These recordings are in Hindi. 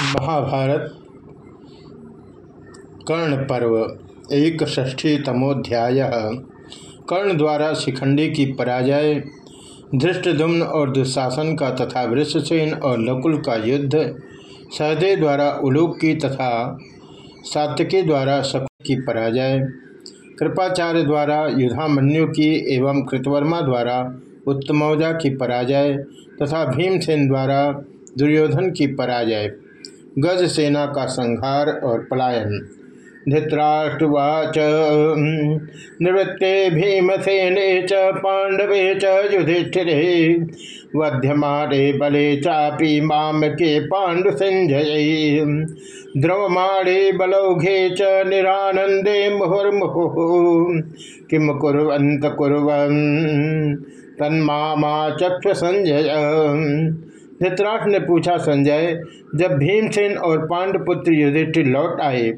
महाभारत कर्ण पर्व एक षष्ठी तमोध्याय कर्ण द्वारा शिखंडी की पराजय धृष्टदुम्न और दुशासन का तथा वृषसेन और नकुल का युद्ध सहदेव द्वारा उलूक की तथा सात्यकी द्वारा शकुन की पराजय, कृपाचार्य द्वारा युधामन्यु की एवं कृतवर्मा द्वारा उत्तमौजा की पराजय तथा भीमसेन द्वारा दुर्योधन की पराजय। गज सेना का संहार और पलायन। धृतराष्ट्रवाच निवृत्ते भीमसेने च, पांडवे च, युधिष्ठिरे वध्यमारे बले चापी माम के पांडु संजय द्रवमाणे बलौघे च निरानंदे मुहुर्मुहु किम कुरंत कुरन तन्मा चक्ष संजय धृतराष्ट्र ने पूछा, संजय, जब भीमसेन और पांडपुत्र युधिष्ठिर लौट आए,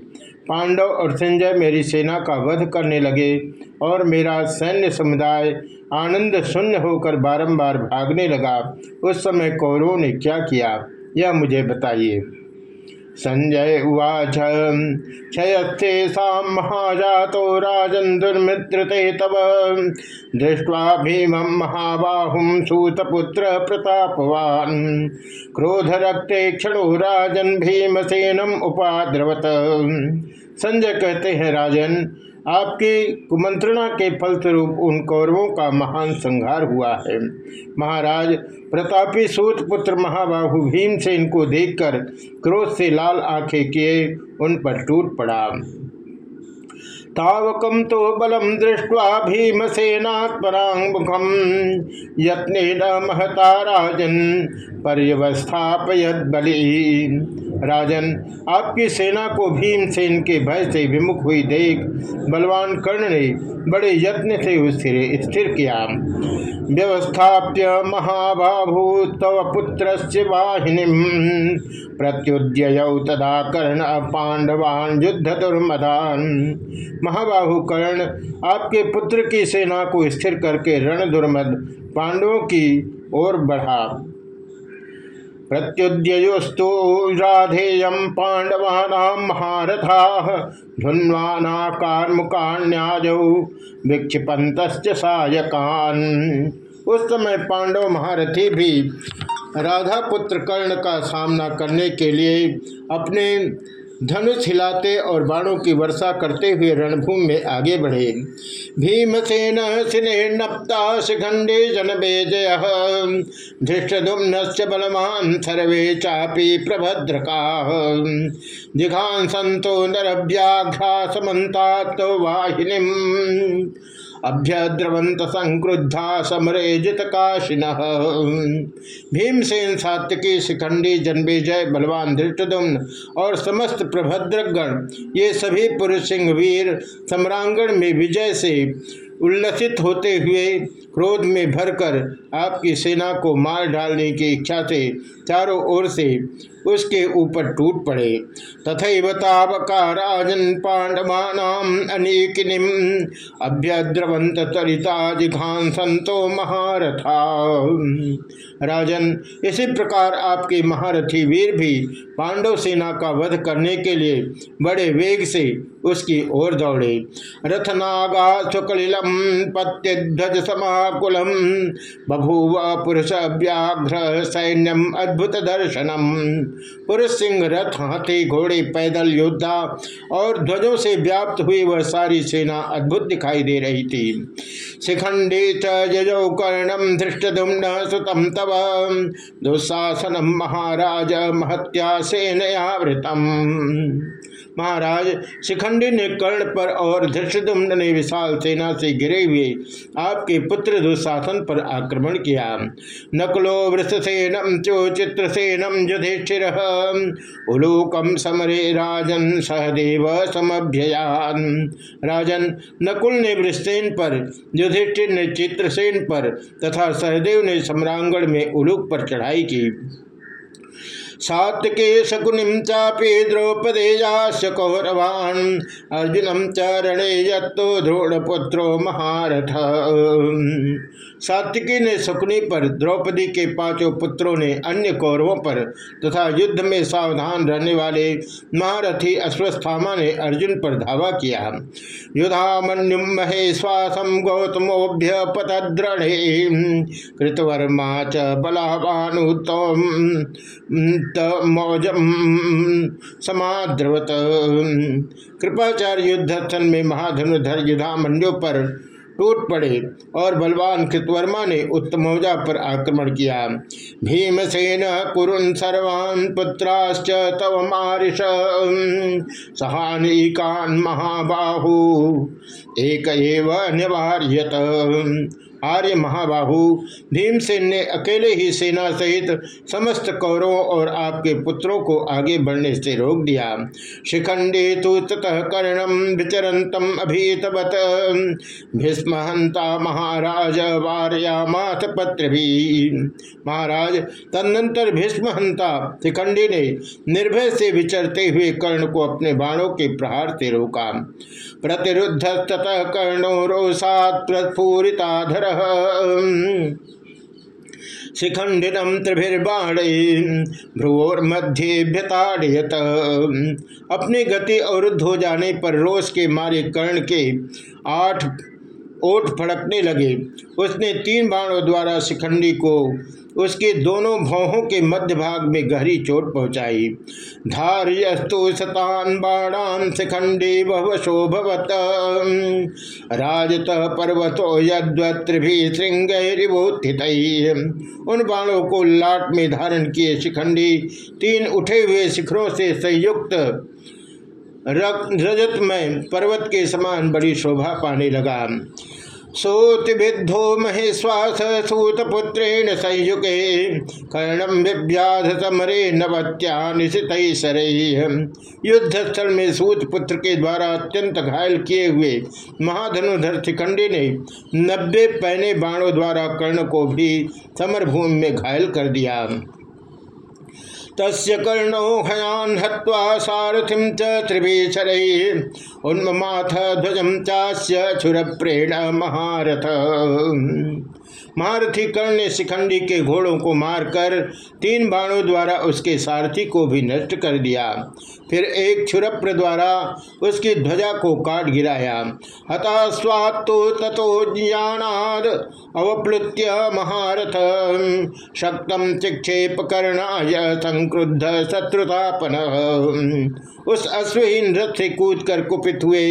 पांडव और संजय मेरी सेना का वध करने लगे और मेरा सैन्य समुदाय आनंद शून्य होकर बारंबार भागने लगा। उस समय कौरवों ने क्या किया, यह मुझे बताइए। संजय उवाच। क्षयस्थे महाजातो राजन दुर्मित्र ते तव। दृष्ट्वा भीमं महाबाहुं सूतपुत्र प्रतापवान्। क्रोधरक्ते क्षणो राजन् भीमसेनम् उपाद्रवत। संजय कहते हैं, राजन, आपकी कुमंत्रणा के फलस्वरूप उन कौरवों का महान संहार हुआ है। महाराज, प्रतापी सूत पुत्र महाबाहु भीम से इनको देखकर क्रोध से लाल आँखें किए, उन पर टूट पड़ा। तावकम तो बलम दृष्ट्वा भीमसेनात्मरांगमुखम यत्न महता राजन पर्यवस्थापयत बलि। राजन, आपकी सेना को भीमसेन के भय से विमुख हुई देख बलवान कर्ण ने बड़े यत्न से स्थिर स्थिर किया। व्यवस्थाप्य महाबाभू तव पुत्र वाहिनी तदा कर्ण पांडवान युद्ध दुर्मदान। महाबाहु कर्ण, आपके पुत्र की सेना को स्थिर करके रण दुर्मद पांडवों की ओर बढ़ा। प्रत्युद्योस्तु राधेय पांडवाना महारथा धुन्वाना कार्मुकाण्याजौ विक्षिपंत सायकान। उस समय पांडव महारथी भी राधा पुत्र कर्ण का सामना करने के लिए अपने धनुष हिलाते और बाणों की वर्षा करते हुए रणभूमि में आगे बढ़े। भीमसेन सिनेप्ता शिखंडे जन जय धृष्टुम्न बलमान सर्वे चापी प्रभद्रका। जिघान संतो नरव्याघ्रा समन्ता तो वाहिनी अभ्यद्रवंत संक्रुद्धा समरे जित काशिन। भीमसेन सात्यकी शिखंडी जन्मेजय बलवान धृष्टुम्न और समस्त प्रभद्रगण, ये सभी पुरुष सिंह वीर सम्रांगण में विजय से उल्लसित होते हुए क्रोध में भरकर आपकी सेना को मार डालने की इच्छा से चारों ओर से उसके ऊपर टूट पड़े। तथा तावका राजन पांडवानाम अनेकिनिम अभ्यद्रवंत तरिता जिघान संतो महारथा। राजन, इसी प्रकार आपके महारथी वीर भी पांडव सेना का वध करने के लिए बड़े वेग से उसकी ओर दौड़े। रथनागा सुकलिलम पत्यध्वज समाकुलम बभूव पुरुष व्याघ्र सैन्यम अद्भुत दर्शनम। पुरुष सिंह रथ हाथी घोड़े पैदल योद्धा, और ध्वजों से व्याप्त हुई वह सारी सेना अद्भुत दिखाई दे रही थी। शिखंडे चजो कर्णम धृष्टुम्न सुतम तव। दुशासनम महाराज महत्या सेनयावृतम महाराज, शिखंडी ने कर्ण पर और धृष्टुम्न ने विशाल सेना से गिरे हुए आपके पुत्र दुशासन पर आक्रमण किया। नकलो वृषसेनम चो चित्रसेनम युधिष्ठिर। उलूकम समरे राजन, सहदेव समभ्ययान। राजन, नकुल ने वृषसेन पर, युधिष्ठिर ने चित्रसेन पर तथा सहदेव ने सम्रांगण में उलूक पर चढ़ाई की। सात्विके शकुनिम चापे द्रौपदेयाश्च कौरवान्। अर्जुनम चरणे रणे यत्तो द्रोणपुत्रो महारथ। सात्विकी ने शकुनी पर द्रौपदी के पाँचों पुत्रों ने अन्य कौरवों पर तथा युद्ध में सावधान रहने वाले महारथी अश्वस्थामा ने अर्जुन पर धावा किया। युधामन्युम महेश्वासम गौतमोभ्य पतद्रणे कृतवर्मा च बलावानुतम समाद्रवत। कृपाचार्य युद्धस्थल में महाधनुधर युधामन्यु पर टूट पड़े और बलवान कृतवर्मा ने उत्तमौजा पर आक्रमण किया। भीमसेन कुरुन सर्वान पुत्राश्च तव मारिष। सहानिकान महाबाहु। एक निवार्यत। आर्य महाबाहु, भीमसेन ने अकेले ही सेना सहित समस्त कौरवों और आपके पुत्रों को आगे बढ़ने से रोक दिया। शिखंडे तो ततः कर्णम विचरंतम अभीतवत। भीष्महंता महाराज वार्यामाथ पत्र भी। महाराज, तदनंतर भीष्महंता शिखंडी ने निर्भय से विचरते हुए कर्ण को अपने बाणों के प्रहार से रोका। प्रतिरुद्ध ततः कर्णो रोषात प्रस्फूरिताधर। शिखंडिनम त्रिभिर्बाण, भ्रुवोर्मध्येभ्यताड़यत। अपनी गति अवरुद्ध हो जाने पर रोष के मारे कर्ण के आठ ओठ फड़कने लगे। उसने तीन बाणों द्वारा शिखंडी को उसके दोनों भौहों के मध्य भाग में गहरी चोट पहुंचाई। धार्यस्तु शतान बाणान शिखंडी शोभवत। राजत पर्वतो यद्वत्रिभी श्रृंगिभूथित उन बाणों को लाट में धारण किए शिखंडी तीन उठे हुए शिखरों से संयुक्त रजत में पर्वत के समान बड़ी शोभा पाने लगा। सोतिविद्धो महेश्वास सूतपुत्रेण संयुगे कर्णम विव्याध समरे नवत्या निशित युद्ध स्थल में सूतपुत्र के द्वारा अत्यंत घायल किए हुए महाधनुधर शिखंडी ने नब्बे पहने बाणों द्वारा कर्ण को भी समरभूमि में घायल कर दिया। तस्य कर्णो हयान हत्वा सारथिम च त्रिभीषर उन्माथ ध्वजम चास्य छुरप्रेण महारथ। महारथी कर्ण ने शिखंडी के घोड़ों को मारकर तीन बाणों द्वारा उसके सारथी को भी नष्ट कर दिया। फिर एक छुरप्र द्वारा उसकी ध्वजा को काट गिराया। हता स्वात्तो तथो ज्ञानाद अवप्लुत्य महारथ। शक्तम चिक्षेप कर्णाय संक्रुद्ध शत्रुतापन उस अश्वहीन रथ से कूद कर कुपित हुए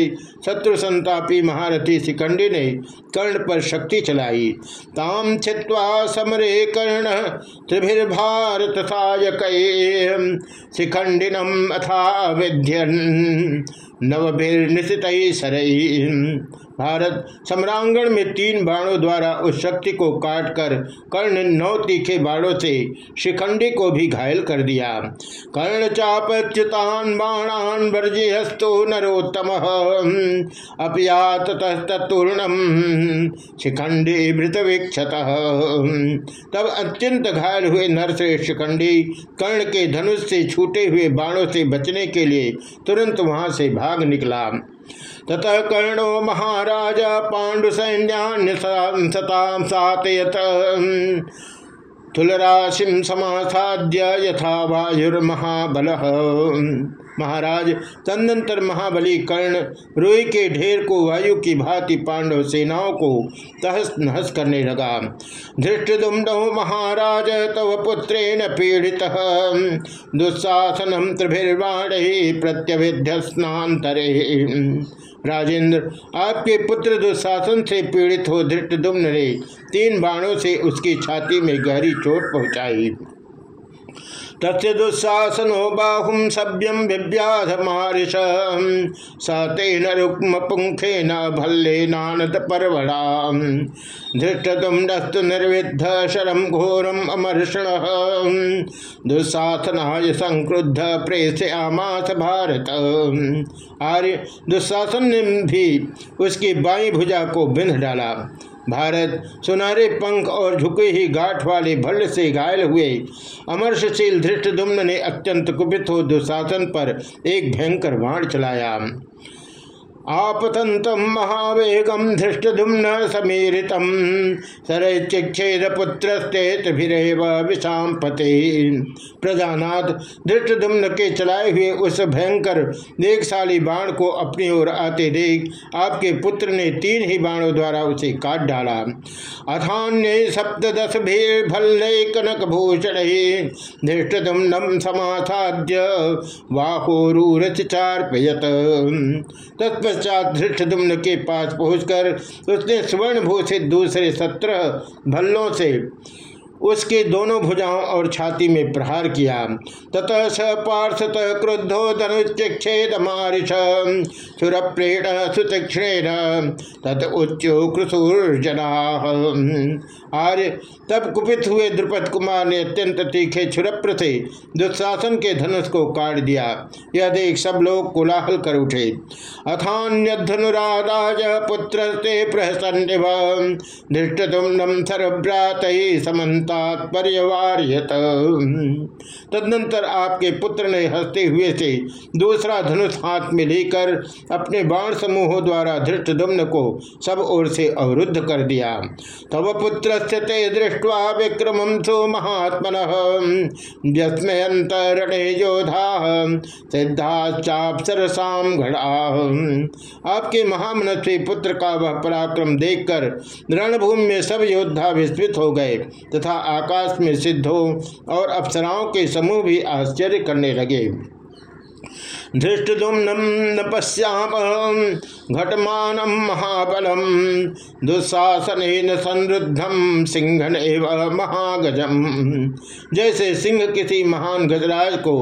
शत्रु संतापी महारथी शिखंडी ने कर्ण पर शक्ति चलाई। ताम छिवा समरे कर्ण त्रिभिर्भारत सायक शिखंडिनम अथा विध्यन नवभिर्निशित सरई भारत सम्रांगण में तीन बाणों द्वारा उस शक्ति को काटकर कर्ण नौ तीखे बाणों से शिखंडी को भी घायल कर दिया। कर्ण चापच्युतान बाणान वर्जी हस्तो नरोत्तम। अपयात तत्ूर्णम शिखंडी भृत विक्षत। तब अत्यंत घायल हुए नरश्रेष्ठ शिखंडी कर्ण के धनुष से छूटे हुए बाणों से बचने के लिए तुरंत वहाँ से भाग निकला। ततः कर्णो महाराज पांडु सताम सात तुलराशिम समासाद्य यथा वायुर्महाबल। महाराज, तदनंतर महाबली कर्ण रोई के ढेर को वायु की भांति पांडव सेनाओं को तहस नहस करने लगा। धृष्टुमो महाराज, तव पुत्रेण पीड़ित। दुस्साहसनम त्रिभिर्वाण प्रत्यभिध्य स्नातरे राजेंद्र, आपके पुत्र दुशासन से पीड़ित हो धृष्टुम्न ने तीन बाणों से उसकी छाती में गहरी चोट पहुंचाई। तस्य दुस्साहसनो सभ्यम विव्याध मारिश सतेन रुक्म पुंखे न भल्ले नानद परवड़ा धृष्टुमस्तु निर्विद्ध शरम घोरम अमर्षण। दुस्साहसनाय संक्रुद्ध प्रेषयामास भारत। आर्य दुस्साहसन ने भी उसकी बाई भुजा को बिंध डाला। भारत, सुनहरे पंख और झुके ही गाठ वाले भल्ल से घायल हुए। अमर्षशील धृष्टुम्न ने अत्यंत कुपित हो दुशासन पर एक भयंकर बाण चलाया। आपतंत महावेगम धृष्टुम्न समीरित सरचिक्षेद पुत्रस्तेभिव विषाम पते प्रजानाथ धृष्टुम्न के चलाए हुए उस भयंकर वेगशाली बाण को अपनी ओर आते देख, आपके पुत्र ने तीन ही बाणों द्वारा उसे काट डाला। अथान्य सप्तश भीर भल्ले कनक भूषण धृष्टुम्नम समासाद्य बाहोरूरच चार्पयत तत्पश्चात धृष्टुम्न के पास पहुंचकर उसने स्वर्ण भूषित दूसरे सत्रह भल्लों से उसके दोनों भुजाओं और छाती में प्रहार किया। ततः स पार्षत क्रुद्धो धनुच्छेद मारिष, सुरप्रेण सुतीक्षण तत उच्चो कृसुर्जना आर्य, तब कुपित हुए द्रुपद कुमार ने अत्यंत तीखे छुरप्र से दुशासन के धनुष को काट दिया। यह देख सब लोग कोलाहल कर उठे। अथान्यधनुराज पुत्र से प्रहसन धृष्टुम्नम सरभ्रात तात्पर्यवार्यत। तदनंतर आपके पुत्र ने हँसते हुए से दूसरा धनुष हाथ में लेकर अपने बाण समूहों द्वारा धृष्टुम्न को सब ओर से अवरुद्ध कर दिया। तब पुत्र ते दृष्ट्वा विक्रम सो महात्मन। व्यस्मयंतरणे योधा सिद्धाचापसरसाम घड़ा आपके महामनस्वी पुत्र का वह पराक्रम देखकर रणभूमि में सब योद्धा विस्मित हो गए तथा आकाश में सिद्ध हो और अप्सराओं के समूह भी आश्चर्य करने लगे। धृष्टुम्नम न पश्याम। घटमान महाबलम दुशासन संरुद्धम सिंहन एवं महागजम जैसे सिंह किसी महान गजराज को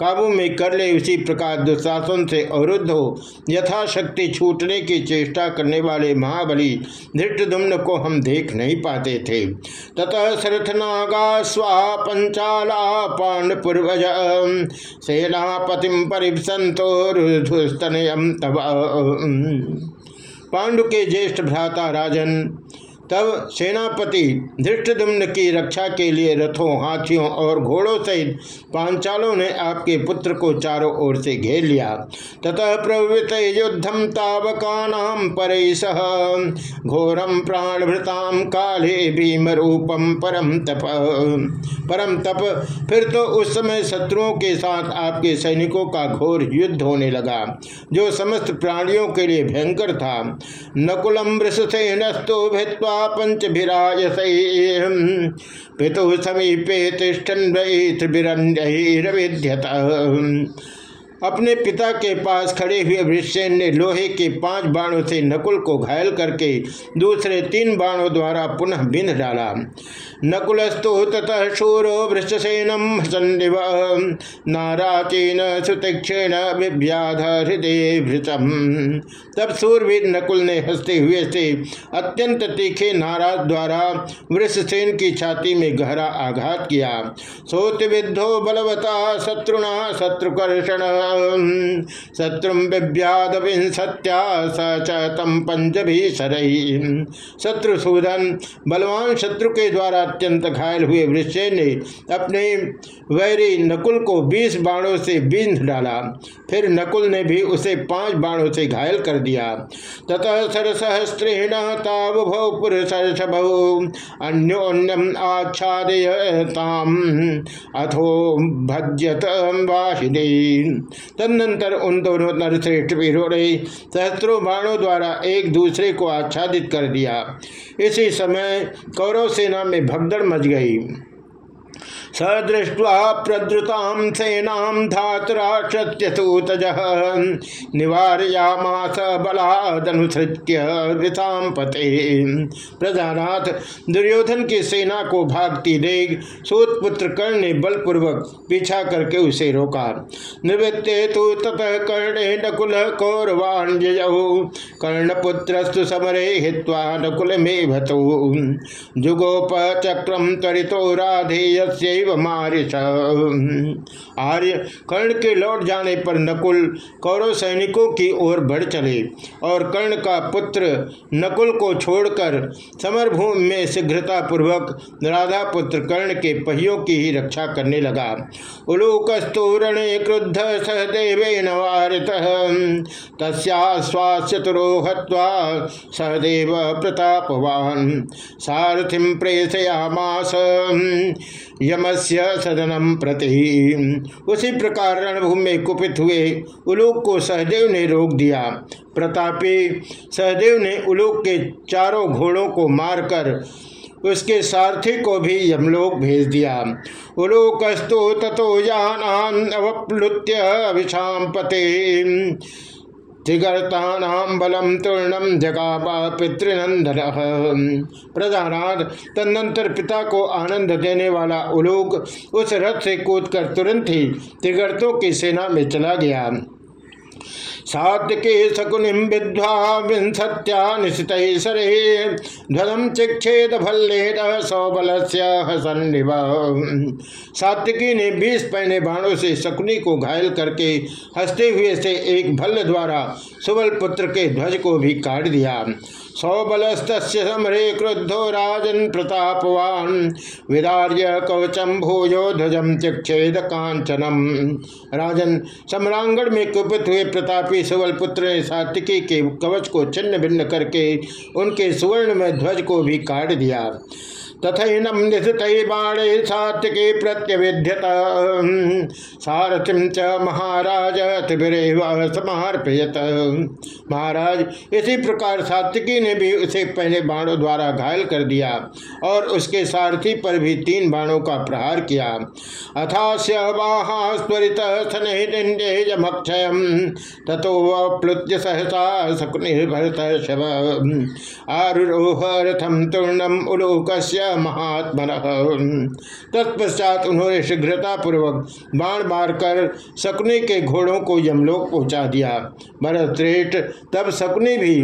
काबू में कर ले, उसी प्रकार दुशासन से अवरुद्ध हो। यथाशक्ति छूटने की चेष्टा करने वाले महाबली धृष्टुम्न को हम देख नहीं पाते थे। ततः सरथनागा स्वा पंचाला पांडपुर्वज सेनापतिम परिप्स संतोरुस्तनयम तब पांडु के ज्येष्ठ भ्राता राजन तब सेनापति धृष्टदुम्न की रक्षा के लिए रथों, हाथियों और घोड़ों सहित पांचालों ने आपके पुत्र को चारों ओर से घेर लिया। ततः प्रवृत युद्धम तावकानाम पर घोरम प्राणभृताम काले भीम रूपम परम तप। परम तप, फिर तो उस समय शत्रुओं के साथ आपके सैनिकों का घोर युद्ध होने लगा, जो समस्त प्राणियों के लिए भयंकर था। नकुलम वृषसेनस्तु भित्वा पंचभिरायस पितु समीपे तिष्ठन त्रिभिरण्यत अपने पिता के पास खड़े हुए वृषसेन ने लोहे के पाँच बाणों से नकुल को घायल करके दूसरे तीन बाणों द्वारा पुनः बिंध डाला। नकुलस्तु ततः शूरो वृषसेनम संदिव नाराचीन सुतीक्षेण विव्याध हृदय भृतम। तब सूरवीर नकुल ने हँसते हुए से अत्यंत तीखे नाराज़ द्वारा वृषसेन की छाती में गहरा आघात किया। सोत विद्धो बलवता शत्रुणा शत्रुकर्षण। शत्रु विव्याद विंसत्या सचतम पंच भी शत्रुसूदन बलवान शत्रु के द्वारा अत्यंत घायल हुए वृक्षे ने अपने वैरी नकुल को बीस बाणों से बींध डाला। फिर नकुल ने भी उसे पाँच बाणों से घायल कर दिया। ततः सरसहस्त्रेण तावभौ पुरुषभौ अन्योन्यम आच्छादयताम अथो भज्यत वाहिनी तदनंतर उन दोनों नरश्रेष्ठ वीरों ने सहस्त्रों बाणों द्वारा एक दूसरे को आच्छादित कर दिया। इसी समय कौरव सेना में भगदड़ मच गई। सदृष्ट्वा प्रद्रुताम सेनाम धातराष्ट्रसूतज निवारयामास बलादनुसृत्य वृताम पते। प्रजानाथ, दुर्योधन की सेना को भागती देख सूत पुत्र कर्ण ने बलपूर्वक पीछा करके उसे रोका। निवृत्ते तो ततः कर्णे नकुल कौरवाण कर्णपुत्रस्तु समरे हित्वा नकुल में भतो जुगोप चक्रम त्वरितो राधेय सहदेव मारिश आर्य, कर्ण के लौट जाने पर नकुल कौरव सैनिकों की ओर बढ़ चले और कर्ण का पुत्र नकुल को छोड़कर समरभूमि में शीघ्रता पूर्वक राधा पुत्र कर्ण के पहियों की ही रक्षा करने लगा। उलूकस्तूरणे क्रुद्ध सहदेव नवारित। सहदेव प्रतापवान। सारथिम प्रेषयामास। यमस्य सदनम प्रति। उसी प्रकार रणभूमि में कुपित हुए, उलोक को सहदेव ने रोक दिया। प्रतापी सहदेव ने उलोक के चारों घोड़ों को मारकर उसके सारथी को भी यमलोक भेज दिया। उलोकस्तु तथो यान अवप्लुत्य विषाम पते त्रिगर्तानाम बलम तूर्णम जगाबा पितृनंदन प्रधानाद, तदनंतर पिता को आनंद देने वाला उलोक उस रथ से कूदकर तुरंत ही तिगर्तों की सेना में चला गया। सात्विके शकुनिम विद्वा विंसत्या निशित सरे ध्वजम चिक्षेद भल्लेद सौबल हसन्निव। सात्विकी ने बीस पहने बाणों से शकुनी को घायल करके हँसते हुए से एक भल्ल द्वारा सुबल पुत्र के ध्वज को भी काट दिया। सौबलस्त समरे क्रुद्धो राजन प्रतापवान। विदार्य कवचम भूयो ध्वजम चिक्षेद कांचनम राजन सम्रांगण में कुपित हुए प्रतापी सुवल पुत्र ने सात्विकी के कवच को छिन्न भिन्न करके उनके सुवर्ण में ध्वज को भी काट दिया। तथैनम निशित बाणे सात्विके प्रत्यविध्यत। सारथिम च महाराज त्रिभिरेव समर्पयत। महाराज, इसी प्रकार सात्विकी ने भी उसे पहले बाणों द्वारा घायल कर दिया और उसके सारथी पर भी तीन बाणों का प्रहार किया। अथास्य वाहास्वरित स्नेजमक्षय तथो वप्लुत्य सहसा शकुनिर्भरत शव। आरोह रथम तूर्णम उलोकस्य महात्मन। तत्पश्चात उन्होंने शीघ्रता पूर्वक बाण मारकर शकुनी के घोड़ों को यमलोक पहुँचा दिया। भरत श्रेष्ठ तब शकुनी भी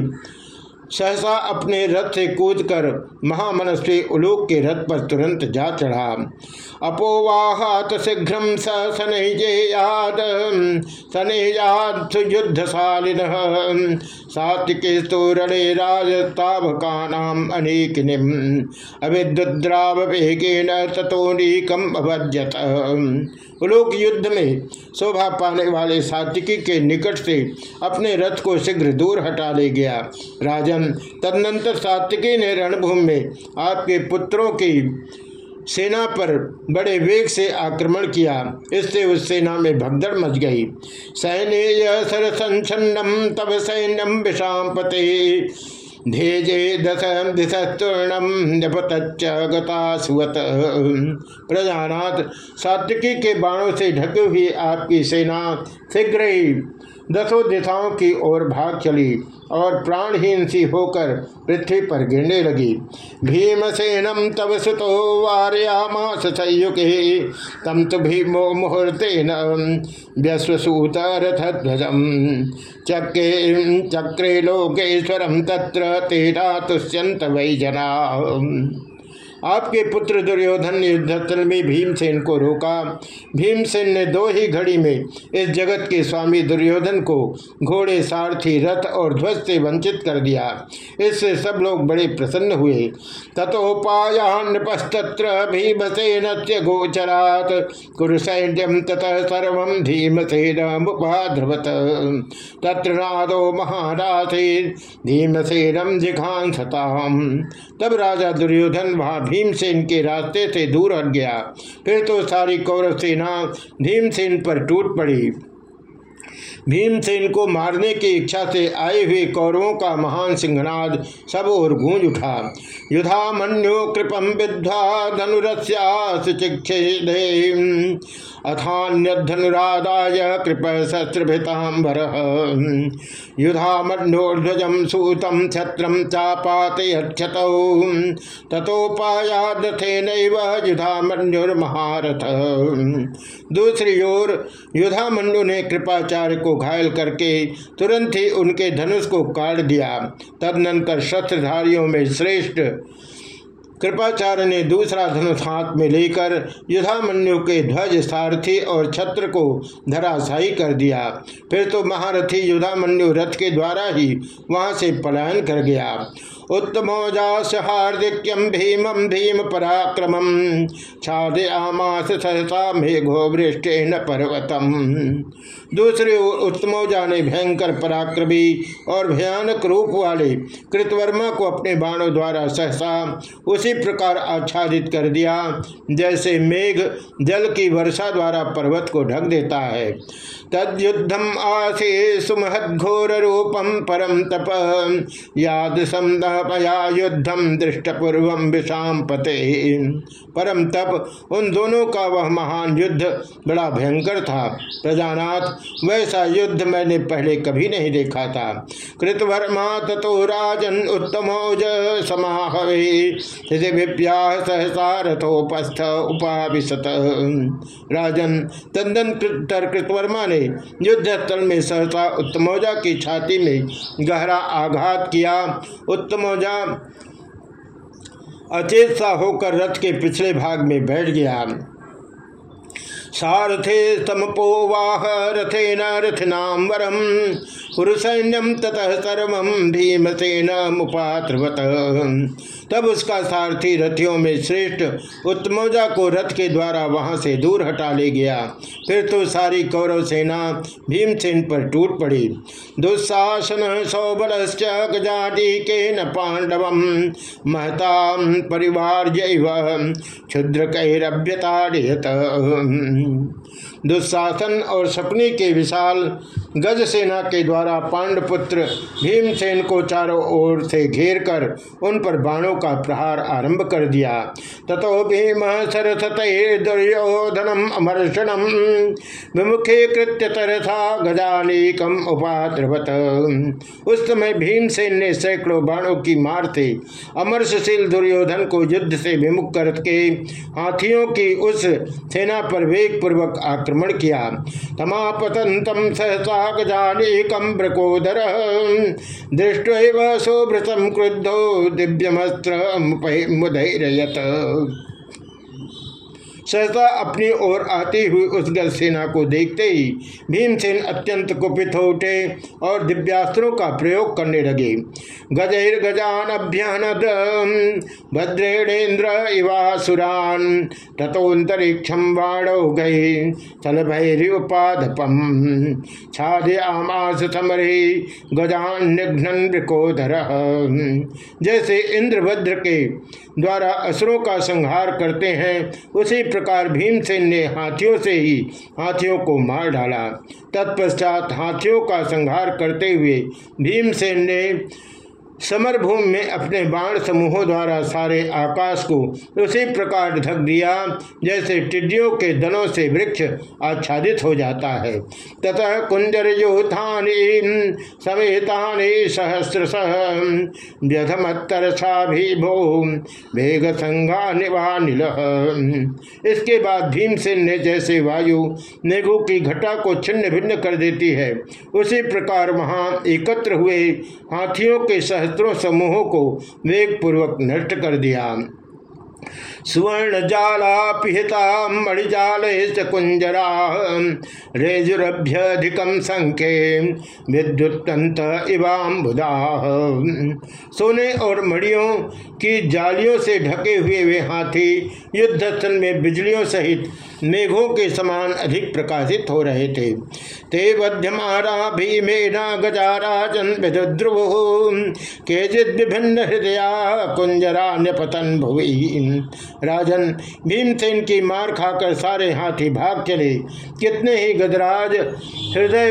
सहसा अपने रथ से कूदकर महामनस्वी उलोक के रथ पर तुरंत जा चढ़ा। अपोवाहात शीघ्र स सनैजेयाद सनैयाद युद्धशालिन। सात्विके स्तूरणे राजतावका अनेकिनिम। अभिद्रावेगेन तथोनीकम अभज्यत उलोक युद्ध में शोभा पाने वाले सात्विकी के निकट से अपने रथ को शीघ्र दूर हटा ले गया। राजन, तदनंतर सात्विकी ने रणभूमि में आपके पुत्रों की सेना पर बड़े वेग से आक्रमण किया। इससे उस सेना में भगदड़ मच गई। सैन्य सरसंचन्नम तब सैन्यम विषाम पते धेजे दस दिशस्तूर्णम गता सुवत प्रजानाथ सात्विकी के बाणों से ढके हुई आपकी सेना शीघ्र ही दसों दिशाओं की ओर भाग चली और प्राणहीन सी होकर पृथ्वी पर गिरने लगी। भीमसेनम तब सुतो वार्यामास तम तो भीमो मुहूर्तेन व्यस्वसूत रथध्वजम चक्रे चक्रे लोकेश्वरम तत्र तेरा तुष्यंत वै जना आपके पुत्र दुर्योधन ने युद्धस्थल में भीमसेन को रोका। भीमसेन ने दो ही घड़ी में इस जगत के स्वामी दुर्योधन को घोड़े, सारथी, रथ और ध्वज से वंचित कर दिया। इससे सब लोग बड़े प्रसन्न हुए। तथोपायान्नपस्तत्र भीमसेन से गोचरात। कुरुसैन्यम ततः सर्व भीमसेन मुपाध्रवत तत्र नादो महाराथे भीमसेनम जिघांसताम। तब राजा दुर्योधन वहाँ भीमसेन के रास्ते से दूर हट गया। फिर तो सारी कौरव सेना भीमसेन पर टूट पड़ी। भीमसेन को मारने की इच्छा से आए हुए कौरवों का महान सिंहनाद सब और गूंज उठा। युधा मन्यो कृपम विद्वा धनुरस्यास अथान्यधनुराधाय कृप शस्त्रभितांबर युधामध्वजम सूतम छत्रम चापातयक्षत तथोपायाथे युधामन्युर्महारथ दूसरी ओर युधामंडु ने कृपाचार्य को घायल करके तुरंत ही उनके धनुष को काट दिया। तदनंतर शस्त्रधारियों में श्रेष्ठ कृपाचार्य ने दूसरा धनुष हाथ में लेकर युधामन्यु के ध्वज सारथी और छत्र को धराशायी कर दिया। फिर तो महारथी युधामन्यु रथ के द्वारा ही वहाँ से पलायन कर गया। उत्तमोजास हार्दिक्यम भीमं भीम पराक्रम छादयामास सहसा मेघो वृष्टेन पर्वतम। दूसरे उत्तमोजा ने भयंकर पराक्रमी और भयानक रूप वाले कृतवर्मा को अपने बाणों द्वारा सहसा उसी प्रकार आच्छादित कर दिया, जैसे मेघ जल की वर्षा द्वारा पर्वत को ढक देता है। तद्युद्धम आसे सुमहदघोर रूपम परम तप। याद समदया युद्धम दृष्टपूर्व विषाम पते। परम तप, उन दोनों का वह महान युद्ध बड़ा भयंकर था। प्रजानाथ, वैसा युद्ध मैंने पहले कभी नहीं देखा था। कृतवर्मा तथो राजन उत्तमोज समाहवे। सहसा रथोपस्थ उपाविशत। राजन तंदन कृतवर्मा युद्ध स्थल में सहसा उत्तमौजा की छाती में गहरा आघात किया। उत्तमौजा अचेत सा होकर रथ के पिछले भाग में बैठ गया। सारथे समपोवाह रथेन रथनाम वरम पुरुषैन्यम ततः सर्व भीमसेन मुपात्रवत तब उसका सारथी रथियों में श्रेष्ठ उत्तमोजा को रथ के द्वारा वहाँ से दूर हटा ले गया। फिर तो सारी कौरव सेना भीमसेन पर टूट पड़ी। दुस्साहसन सौबल के न पांडव महता परिवार क्षुद्र कैरभ्यता दुस्शासन और शकुनी के विशाल गज सेना के द्वारा पांडपुत्र भीमसेन को चारों ओर से घेर कर उन पर बाणों का प्रहार आरंभ कर दिया। ततो भीम सरसत दुर्योधनम अमर्षणम विमुखे कृत्य तरथा गजानीकम उपाद्रवत। उस समय भीमसेन ने सैकड़ों बाणों की मार से अमरशशील दुर्योधन को युद्ध से विमुख करके हाथियों की उस सेना पर वेग पूर्वक आक्रमण किया। तमापतंतम सहसा गजानेकम ब्रकोदर दृष्ट शोभृतम क्रुद्धो दिव्यमस्त्र मुदैरयत सहसा अपनी ओर आती हुई उस गल सेना को देखते ही भीमसेन अत्यंत कुपित हो उठे और दिव्यास्त्रों का प्रयोग करने लगे। गजैर गजान अभ्यान भद्रेणेन्द्र इवासुरान तथोन्तरिक्षम बाणो गए चल भैरिपादपम छादे आमास समरे गजान निघ्न जैसे इंद्रभद्र के द्वारा असुरों का संहार करते हैं। उसी प्रकार भीमसेन ने हाथियों से ही हाथियों को मार डाला। तत्पश्चात हाथियों का संहार करते हुए भीमसेन ने समरभूमि में अपने बाण समूहों द्वारा सारे आकाश को उसी प्रकार ढक दिया, जैसे टिड्डियों के दलों से वृक्ष आच्छादित हो जाता है। ततः कुंजर योथानी समेतानी सहस्र सह भी भो भेग संघा निवानिल इसके बाद भीमसेन ने जैसे वायु नेगु की घटा को छिन्न भिन्न कर देती है, उसी प्रकार वहाँ एकत्र हुए हाथियों के सहस्त्र शत्रु समूहों को वेग पूर्वक नष्ट कर दिया। सुवर्ण जाला पिहता मणिजाल कुंजरा रेजुरभ्यधिकम संख्ये विद्युत इवाम्बुदा। सोने और मणियों की जालियों से ढके हुए वे हाथी युद्ध स्थल में बिजलियों सहित मेघों के समान अधिक प्रकाशित हो रहे थे। ते बध्यमारा भीमेना गजाराजन विद्रुव केजित विभिन्न हृदया कुंजरा न्यपतन भुवि। राजन भीमसेन की मार खाकर सारे हाथी भाग चले। कितने ही गजराज हृदय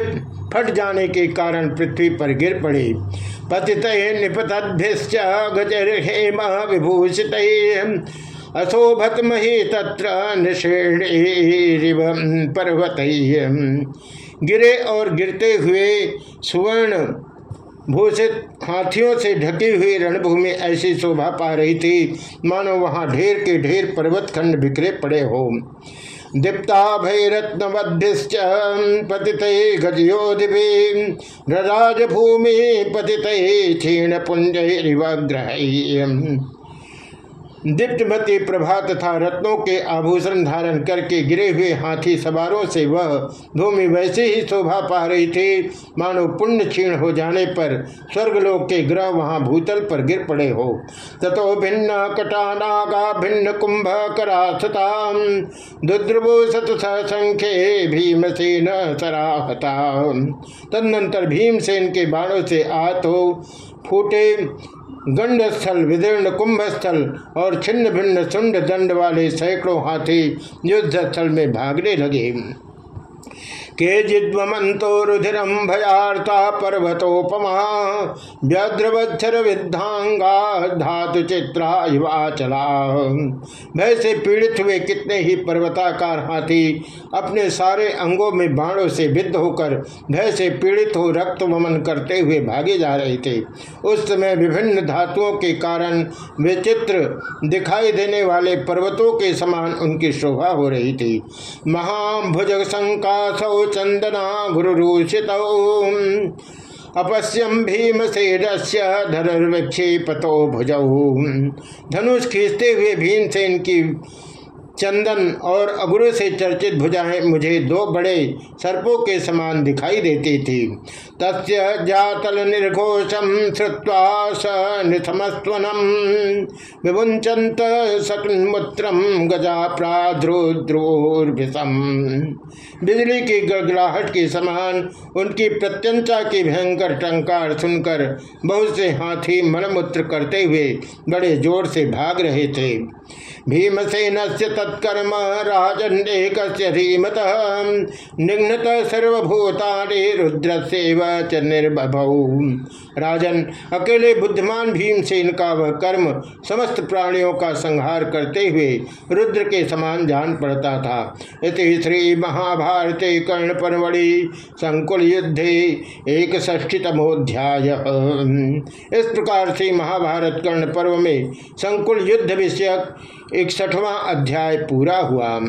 फट जाने के कारण पृथ्वी पर गिर पड़े। पतित निपतभ्य गजर हेम विभूषित अशोभत मही तत्र पर्वत गिरे और गिरते हुए सुवर्ण भूषित हाथियों से ढकी हुई रणभूमि ऐसी शोभा पा रही थी। मानो वहाँ ढेर के ढेर पर्वत खंड बिखरे पड़े हो। दीप्ता रत्न पतित पतित क्षीण पुंज ग्रह दीप्तमती प्रभा तथा रत्नों के आभूषण धारण करके गिरे हुए हाथी सवारों से वह भूमि वैसे ही शोभा पा रही थी। मानो पुण्य क्षीण हो जाने पर स्वर्गलोक के ग्रह वहाँ भूतल पर गिर पड़े हो। तथो भिन्न कटानागा भिन्न कुंभ कराथता दुद्रवो सत संख्य भीमसेन सराहता तदनंतर भीमसेन के बाणों से आतो हो गंडस्थल, विदीर्ण कुंभस्थल और छिन्न भिन्न सुंड दंड वाले सैकड़ों हाथी युद्ध स्थल में भागने लगे। के जिद्वमंतो रुधिरम भयाता पर्वतोपमा व्यद्रवच्छर विद्धांगा धातु चित्रा युवाचला। भय से पीड़ित हुए कितने ही पर्वताकार हाथी अपने सारे अंगों में बाणों से विद्ध होकर भय से पीड़ित हो रक्त वमन करते हुए भागे जा रहे थे। उस समय विभिन्न धातुओं के कारण विचित्र दिखाई देने वाले पर्वतों के समान उनकी शोभा हो रही थी। महाभुज संकासौ चंदना गुरुषित अपश्यम भीमसेन धनुर्विक्षेपतो भुजौ। धनुष खींचते हुए भीमसेन की चंदन और अगुरु से चर्चित भुजाएँ मुझे दो बड़े सर्पों के समान दिखाई देती थी। तस्य जातल निर्घोषम श्रुवा स निथमस्वनम विभुंचंत सकन्मुत्रम गजा बिजली की गड़गड़ाहट के समान उनकी प्रत्यंचा की भयंकर टंकार सुनकर बहुत से हाथी मलमूत्र करते हुए बड़े ज़ोर से भाग रहे थे। भीमसेन से तत्कर्म राजन एक धीमत। निघ्नत सर्वभूतानि रुद्र से राजन अकेले बुद्धिमान भीमसेन का वह कर्म समस्त प्राणियों का संहार करते हुए रुद्र के समान जान पड़ता था। इति श्री महाभारते कर्ण परमणि संकुल युद्धे एक षष्ठीतमोध्याय इस प्रकार से महाभारत कर्ण पर्व में संकुल युद्ध विषयक इकसठवां अध्याय पूरा हुआ।